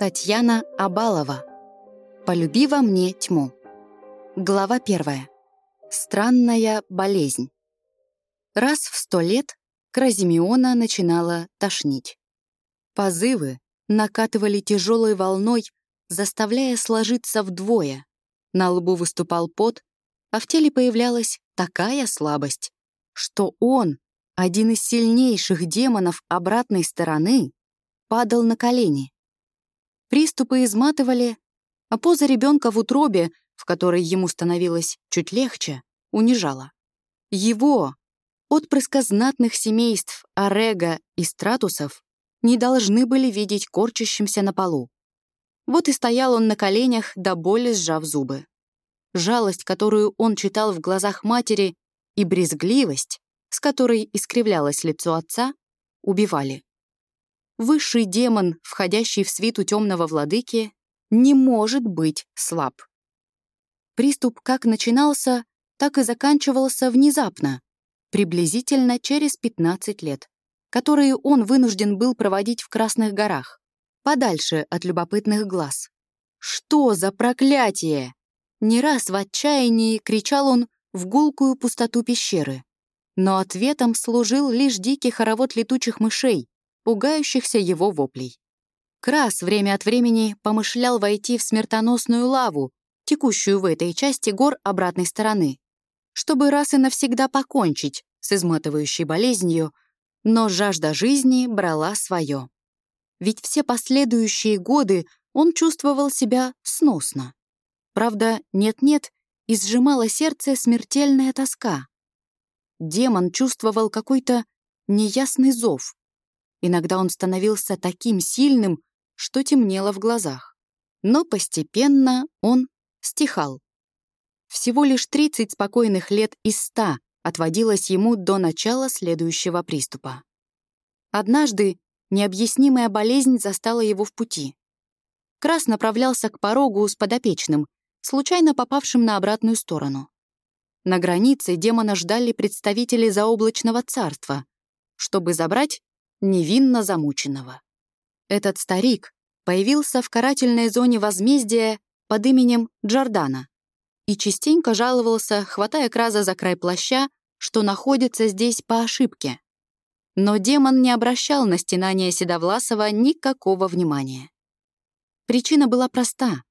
Татьяна Абалова. «Полюби во мне тьму». Глава первая. Странная болезнь. Раз в сто лет Кразимеона начинала тошнить. Позывы накатывали тяжелой волной, заставляя сложиться вдвое. На лбу выступал пот, а в теле появлялась такая слабость, что он, один из сильнейших демонов обратной стороны, падал на колени. Приступы изматывали, а поза ребенка в утробе, в которой ему становилось чуть легче, унижала. Его, отпрыска знатных семейств Орега и Стратусов, не должны были видеть корчащимся на полу. Вот и стоял он на коленях, до боли сжав зубы. Жалость, которую он читал в глазах матери, и брезгливость, с которой искривлялось лицо отца, убивали. Высший демон, входящий в свиту темного владыки, не может быть слаб. Приступ как начинался, так и заканчивался внезапно, приблизительно через 15 лет, которые он вынужден был проводить в Красных горах, подальше от любопытных глаз. «Что за проклятие?» Не раз в отчаянии кричал он в гулкую пустоту пещеры. Но ответом служил лишь дикий хоровод летучих мышей, пугающихся его воплей. Крас время от времени помышлял войти в смертоносную лаву, текущую в этой части гор обратной стороны, чтобы раз и навсегда покончить с изматывающей болезнью, но жажда жизни брала свое. Ведь все последующие годы он чувствовал себя сносно. Правда, нет-нет, и сердце смертельная тоска. Демон чувствовал какой-то неясный зов, Иногда он становился таким сильным, что темнело в глазах. Но постепенно он стихал. Всего лишь 30 спокойных лет из 100 отводилось ему до начала следующего приступа. Однажды необъяснимая болезнь застала его в пути. Крас направлялся к порогу с подопечным, случайно попавшим на обратную сторону. На границе демона ждали представители заоблачного царства, чтобы забрать невинно замученного. Этот старик появился в карательной зоне возмездия под именем Джордана и частенько жаловался, хватая Краза за край плаща, что находится здесь по ошибке. Но демон не обращал на стенание Седовласова никакого внимания. Причина была проста.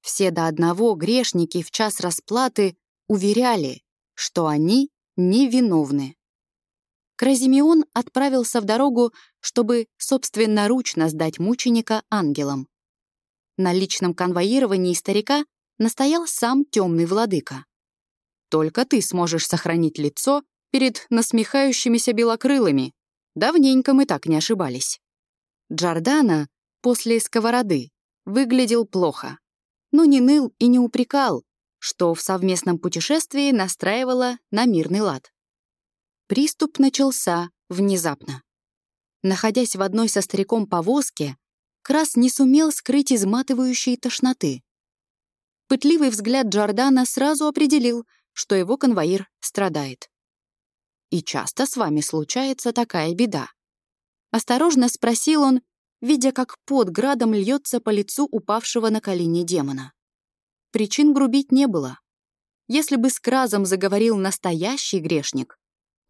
Все до одного грешники в час расплаты уверяли, что они невиновны. Кразимеон отправился в дорогу, чтобы собственноручно сдать мученика ангелам. На личном конвоировании старика настоял сам темный владыка. «Только ты сможешь сохранить лицо перед насмехающимися белокрылыми. Давненько мы так не ошибались». Джордана после сковороды выглядел плохо, но не ныл и не упрекал, что в совместном путешествии настраивало на мирный лад. Приступ начался внезапно. Находясь в одной со стариком повозке, Крас не сумел скрыть изматывающей тошноты. Пытливый взгляд Джордана сразу определил, что его конвоир страдает. «И часто с вами случается такая беда?» Осторожно спросил он, видя, как под градом льется по лицу упавшего на колени демона. Причин грубить не было. Если бы с Кразом заговорил настоящий грешник,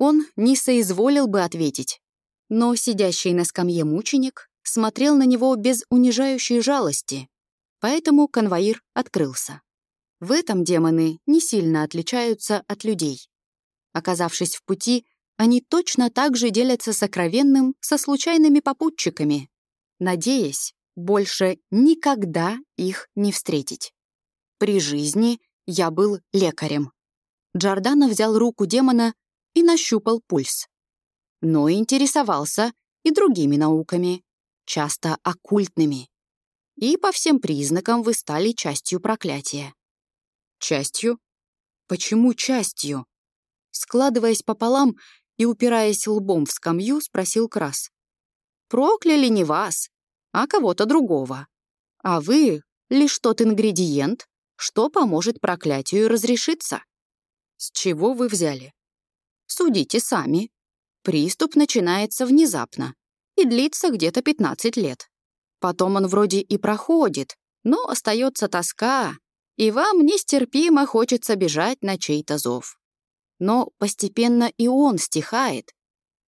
он не соизволил бы ответить. Но сидящий на скамье мученик смотрел на него без унижающей жалости, поэтому конвоир открылся. В этом демоны не сильно отличаются от людей. Оказавшись в пути, они точно так же делятся сокровенным со случайными попутчиками, надеясь больше никогда их не встретить. При жизни я был лекарем. Джордана взял руку демона и нащупал пульс. Но интересовался и другими науками, часто оккультными. И по всем признакам вы стали частью проклятия. Частью? Почему частью? Складываясь пополам и упираясь лбом в скамью, спросил Крас. Прокляли не вас, а кого-то другого. А вы — лишь тот ингредиент, что поможет проклятию разрешиться. С чего вы взяли? Судите сами. Приступ начинается внезапно и длится где-то 15 лет. Потом он вроде и проходит, но остается тоска, и вам нестерпимо хочется бежать на чей-то зов. Но постепенно и он стихает,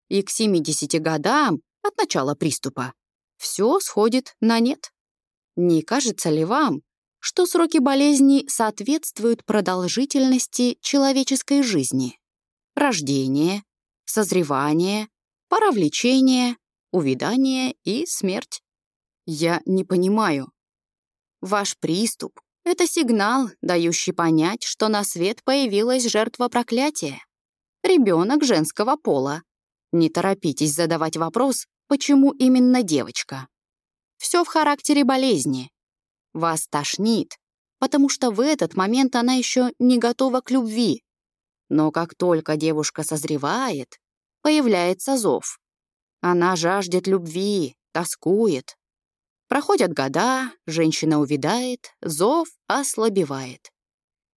и к 70 годам от начала приступа все сходит на нет. Не кажется ли вам, что сроки болезни соответствуют продолжительности человеческой жизни? Рождение, созревание, пора влечения, увядание и смерть. Я не понимаю. Ваш приступ — это сигнал, дающий понять, что на свет появилась жертва проклятия. Ребенок женского пола. Не торопитесь задавать вопрос, почему именно девочка. Все в характере болезни. Вас тошнит, потому что в этот момент она еще не готова к любви. Но как только девушка созревает, появляется зов. Она жаждет любви, тоскует. Проходят года, женщина увядает, зов ослабевает.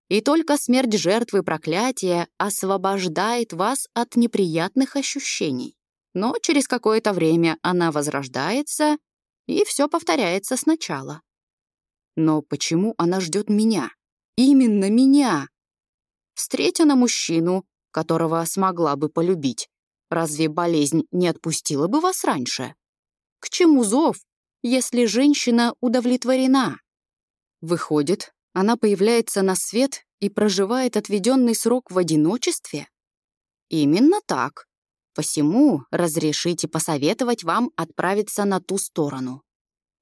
И только смерть жертвы проклятия освобождает вас от неприятных ощущений. Но через какое-то время она возрождается, и все повторяется сначала. Но почему она ждет меня? Именно меня! Встретя на мужчину, которого смогла бы полюбить, разве болезнь не отпустила бы вас раньше? К чему зов, если женщина удовлетворена? Выходит, она появляется на свет и проживает отведенный срок в одиночестве? Именно так. Посему разрешите посоветовать вам отправиться на ту сторону.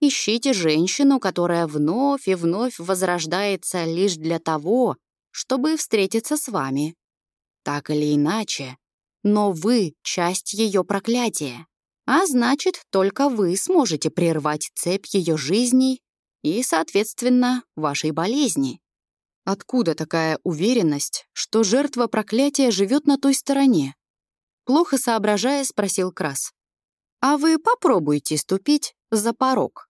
Ищите женщину, которая вновь и вновь возрождается лишь для того, чтобы встретиться с вами. Так или иначе, но вы — часть ее проклятия, а значит, только вы сможете прервать цепь ее жизней и, соответственно, вашей болезни. Откуда такая уверенность, что жертва проклятия живет на той стороне? Плохо соображая, спросил Крас. «А вы попробуйте ступить за порог».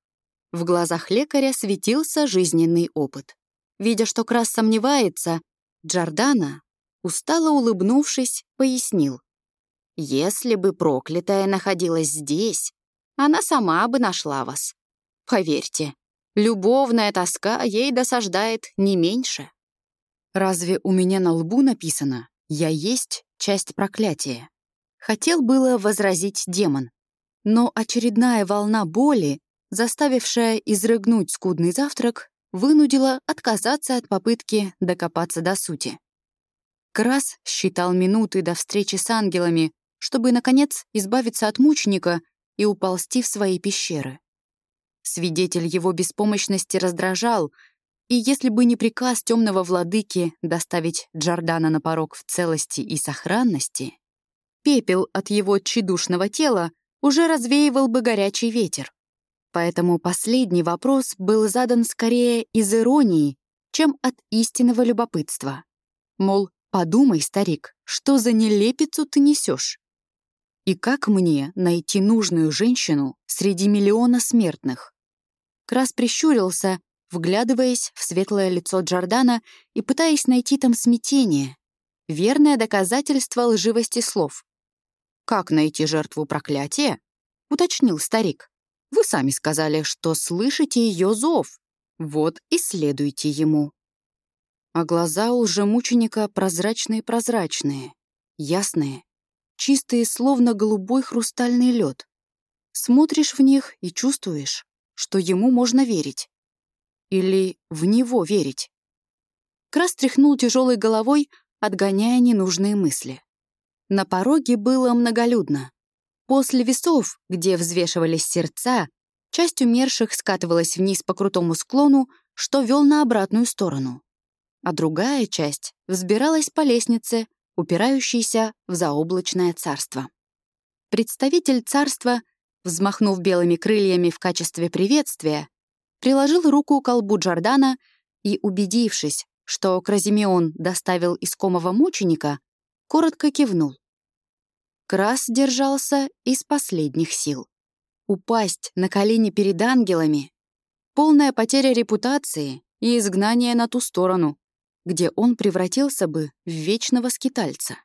В глазах лекаря светился жизненный опыт. Видя, что Крас сомневается, Джордана, устало улыбнувшись, пояснил. «Если бы проклятая находилась здесь, она сама бы нашла вас. Поверьте, любовная тоска ей досаждает не меньше». «Разве у меня на лбу написано «Я есть часть проклятия»?» Хотел было возразить демон, но очередная волна боли, заставившая изрыгнуть скудный завтрак, вынудила отказаться от попытки докопаться до сути. Крас считал минуты до встречи с ангелами, чтобы, наконец, избавиться от мученика и уползти в свои пещеры. Свидетель его беспомощности раздражал, и если бы не приказ темного владыки доставить Джордана на порог в целости и сохранности, пепел от его тщедушного тела уже развеивал бы горячий ветер. Поэтому последний вопрос был задан скорее из иронии, чем от истинного любопытства. Мол, подумай, старик, что за нелепицу ты несешь? И как мне найти нужную женщину среди миллиона смертных? Крас прищурился, вглядываясь в светлое лицо Джордана и пытаясь найти там смятение, верное доказательство лживости слов. «Как найти жертву проклятия?» — уточнил старик. «Вы сами сказали, что слышите ее зов. Вот и следуйте ему». А глаза лжемученика прозрачные-прозрачные, ясные, чистые, словно голубой хрустальный лед. Смотришь в них и чувствуешь, что ему можно верить. Или в него верить. Крас тряхнул тяжелой головой, отгоняя ненужные мысли. На пороге было многолюдно. После весов, где взвешивались сердца, часть умерших скатывалась вниз по крутому склону, что вел на обратную сторону. А другая часть взбиралась по лестнице, упирающейся в заоблачное царство. Представитель царства, взмахнув белыми крыльями в качестве приветствия, приложил руку к колбу Джордана и, убедившись, что Кразимеон доставил искомого мученика, коротко кивнул. Крас держался из последних сил. Упасть на колени перед ангелами — полная потеря репутации и изгнание на ту сторону, где он превратился бы в вечного скитальца.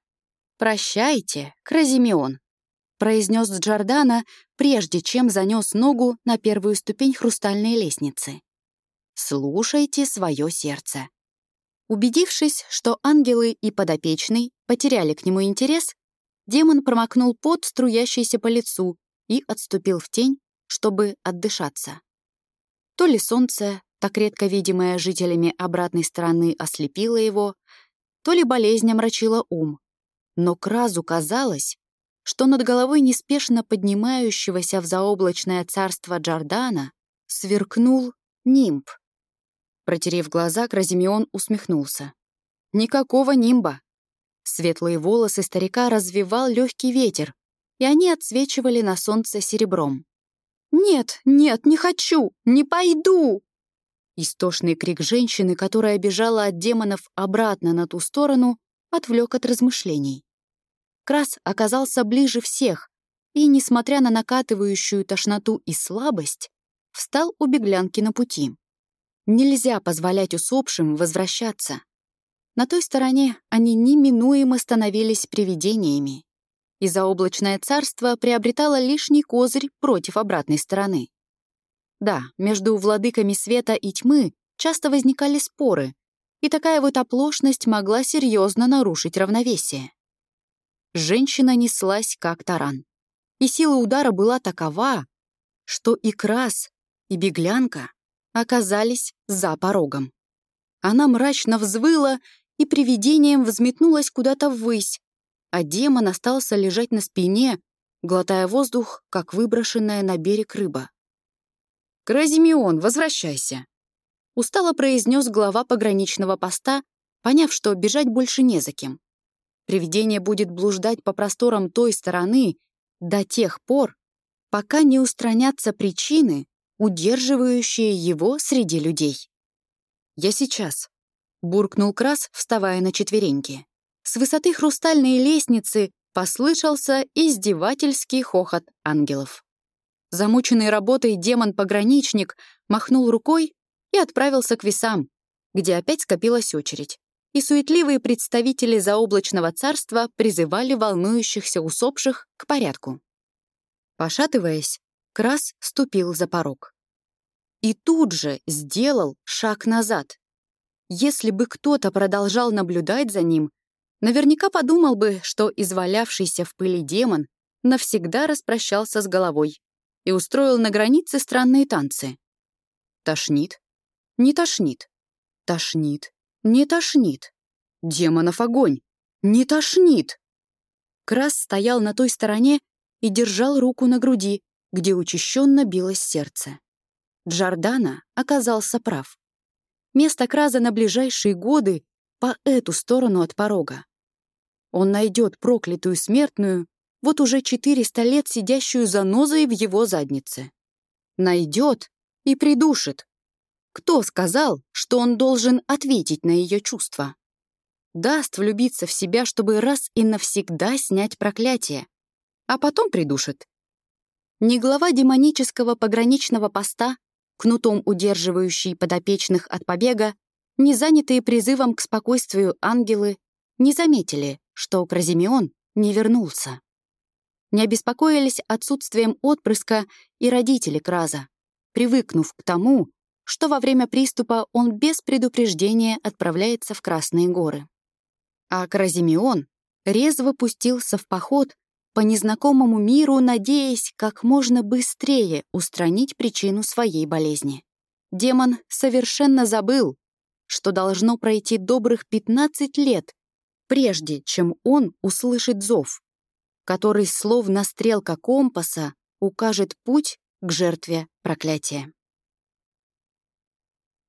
«Прощайте, Кразимеон», — произнес Джордана, прежде чем занес ногу на первую ступень хрустальной лестницы. Слушайте свое сердце. Убедившись, что ангелы и подопечный потеряли к нему интерес, демон промокнул пот, струящийся по лицу, и отступил в тень, чтобы отдышаться. То ли солнце, так редко видимое жителями обратной стороны, ослепило его, то ли болезнь омрачила ум. Но Кразу казалось, что над головой неспешно поднимающегося в заоблачное царство Джордана сверкнул нимб. Протерев глаза, Кразимеон усмехнулся. Никакого нимба. Светлые волосы старика развивал легкий ветер, и они отсвечивали на солнце серебром. «Нет, нет, не хочу! Не пойду!» Истошный крик женщины, которая бежала от демонов обратно на ту сторону, отвлек от размышлений. Крас оказался ближе всех и, несмотря на накатывающую тошноту и слабость, встал у беглянки на пути. Нельзя позволять усопшим возвращаться. На той стороне они неминуемо становились привидениями, и заоблачное царство приобретало лишний козырь против обратной стороны. Да, между владыками света и тьмы часто возникали споры, и такая вот оплошность могла серьезно нарушить равновесие. Женщина неслась как таран, и сила удара была такова, что и крас, и беглянка оказались за порогом. Она мрачно взвыла и привидением взметнулась куда-то ввысь, а демон остался лежать на спине, глотая воздух, как выброшенная на берег рыба. «Кразимеон, возвращайся!» Устало произнес глава пограничного поста, поняв, что бежать больше не за кем. Привидение будет блуждать по просторам той стороны до тех пор, пока не устранятся причины, удерживающие его среди людей. «Я сейчас», — буркнул Крас, вставая на четвереньки. С высоты хрустальной лестницы послышался издевательский хохот ангелов. Замученный работой демон-пограничник махнул рукой и отправился к весам, где опять скопилась очередь. И суетливые представители заоблачного царства призывали волнующихся усопших к порядку. Пошатываясь, Крас ступил за порог. И тут же сделал шаг назад. Если бы кто-то продолжал наблюдать за ним, наверняка подумал бы, что извалявшийся в пыли демон навсегда распрощался с головой и устроил на границе странные танцы. Тошнит? Не тошнит. Тошнит? Не тошнит. Демонов огонь! Не тошнит! Крас стоял на той стороне и держал руку на груди, где учащенно билось сердце. Джордана оказался прав. Место Краза на ближайшие годы по эту сторону от порога. Он найдет проклятую смертную, вот уже 400 лет сидящую занозой в его заднице. Найдет и придушит. Кто сказал, что он должен ответить на ее чувства? Даст влюбиться в себя, чтобы раз и навсегда снять проклятие, а потом придушит. Ни глава демонического пограничного поста, кнутом удерживающий подопечных от побега, ни занятые призывом к спокойствию ангелы не заметили, что Кразимеон не вернулся. Не обеспокоились отсутствием отпрыска и родители Краза, привыкнув к тому, что во время приступа он без предупреждения отправляется в Красные горы. А Кразимеон резво пустился в поход по незнакомому миру, надеясь как можно быстрее устранить причину своей болезни. Демон совершенно забыл, что должно пройти добрых 15 лет, прежде чем он услышит зов, который словно стрелка компаса укажет путь к жертве проклятия.